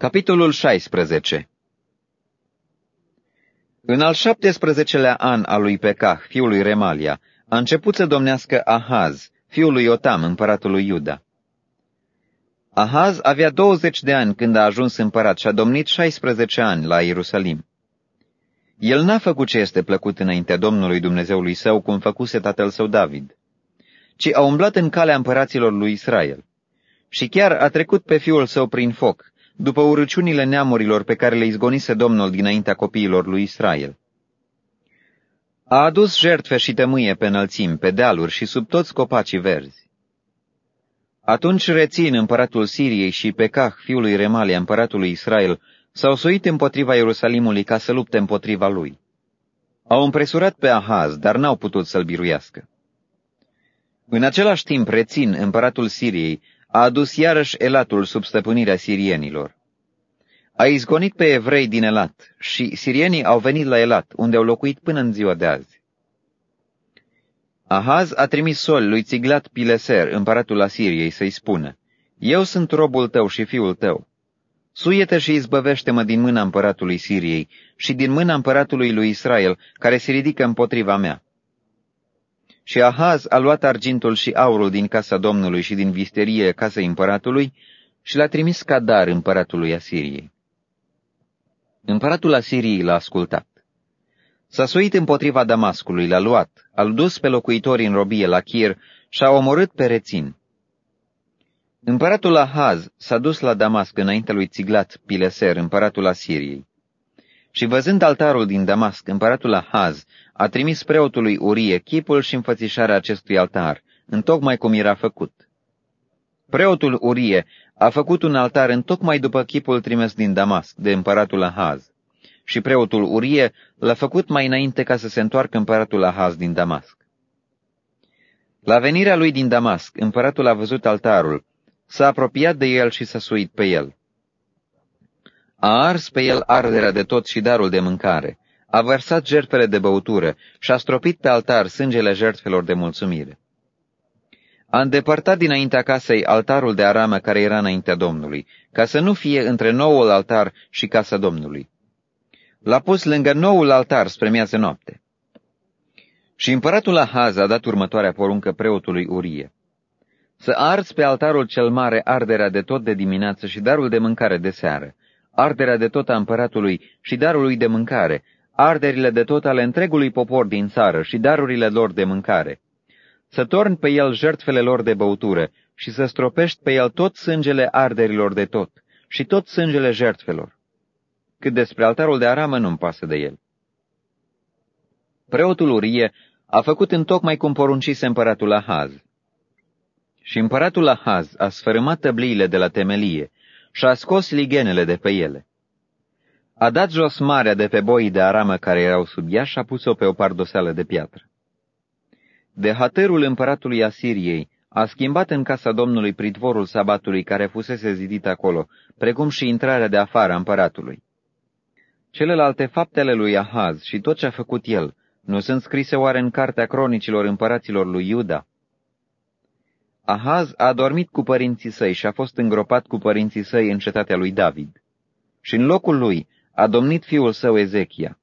Capitolul 16 În al 17-lea an al lui Pecah, fiul lui Remalia, a început să domnească Ahaz, fiul lui Otam, împăratul lui Iuda. Ahaz avea 20 de ani când a ajuns împărat și a domnit 16 ani la Ierusalim. El n-a făcut ce este plăcut înaintea Domnului Dumnezeului său, cum făcuse tatăl său David, ci a umblat în calea împăraților lui Israel. Și chiar a trecut pe fiul său prin foc, după urăciunile neamurilor pe care le izgonise Domnul dinaintea copiilor lui Israel. A adus jertfe și tămâie pe înălțimi, pe dealuri și sub toți copacii verzi. Atunci rețin împăratul Siriei și Pecah, fiul lui Remalia, împăratul lui Israel, s-au suit împotriva Ierusalimului ca să lupte împotriva lui. Au împresurat pe Ahaz, dar n-au putut să-l biruiască. În același timp, rețin împăratul Siriei a adus iarăși Elatul sub stăpânirea sirienilor. A izgonit pe evrei din Elat și sirienii au venit la Elat, unde au locuit până în ziua de azi. Ahaz a trimis sol lui Țiglat Pileser, împăratul Asiriei, să-i spună, Eu sunt robul tău și fiul tău. Suiete și izbăvește-mă din mâna împăratului Siriei și din mâna împăratului lui Israel, care se ridică împotriva mea. Și Ahaz a luat argintul și aurul din casa Domnului și din visterie casa împăratului și l-a trimis ca dar împăratului Asiriei. Împăratul Asiriei l-a ascultat. S-a suit împotriva Damascului, l-a luat, a dus pe locuitori în robie la Chir și a omorât pe rețin. Împăratul Ahaz s-a dus la Damasc înaintea lui Țiglat, Pileser, împăratul Asiriei. Și văzând altarul din Damasc, împăratul Ahaz a trimis preotului Urie chipul și înfățișarea acestui altar, întocmai cum era făcut. Preotul Urie a făcut un altar întocmai după chipul trimis din Damasc, de împăratul Ahaz. Și preotul Urie l-a făcut mai înainte ca să se întoarcă împăratul Ahaz din Damasc. La venirea lui din Damasc, împăratul a văzut altarul, s-a apropiat de el și s-a suit pe el. A ars pe el arderea de tot și darul de mâncare, a vărsat jertfele de băutură și a stropit pe altar sângele jertfelor de mulțumire. A îndepărtat dinaintea casei altarul de aramă care era înaintea Domnului, ca să nu fie între noul altar și casa Domnului. L-a pus lângă noul altar spre miază noapte. Și împăratul Ahaz a dat următoarea poruncă preotului Urie. Să arți pe altarul cel mare arderea de tot de dimineață și darul de mâncare de seară, arderea de tot a împăratului și darul lui de mâncare, arderile de tot ale întregului popor din țară și darurile lor de mâncare. Să torni pe el jertfele lor de băutură și să stropești pe el tot sângele arderilor de tot și tot sângele jertfelor. Cât despre altarul de aramă nu-mi pasă de el. Preotul Urie a făcut întocmai cum poruncise împăratul Ahaz. Și împăratul Ahaz a sfărâmat tăbliile de la temelie și a scos ligenele de pe ele. A dat jos marea de pe boii de aramă care erau sub ea și a pus-o pe o pardoseală de piatră. De hatărul împăratului Asiriei a schimbat în casa Domnului pritvorul sabatului care fusese zidit acolo, precum și intrarea de afară a împăratului. Celelalte faptele lui Ahaz și tot ce a făcut el, nu sunt scrise oare în cartea cronicilor împăraților lui Iuda? Ahaz a dormit cu părinții săi și a fost îngropat cu părinții săi în cetatea lui David. Și în locul lui a domnit fiul său Ezechia.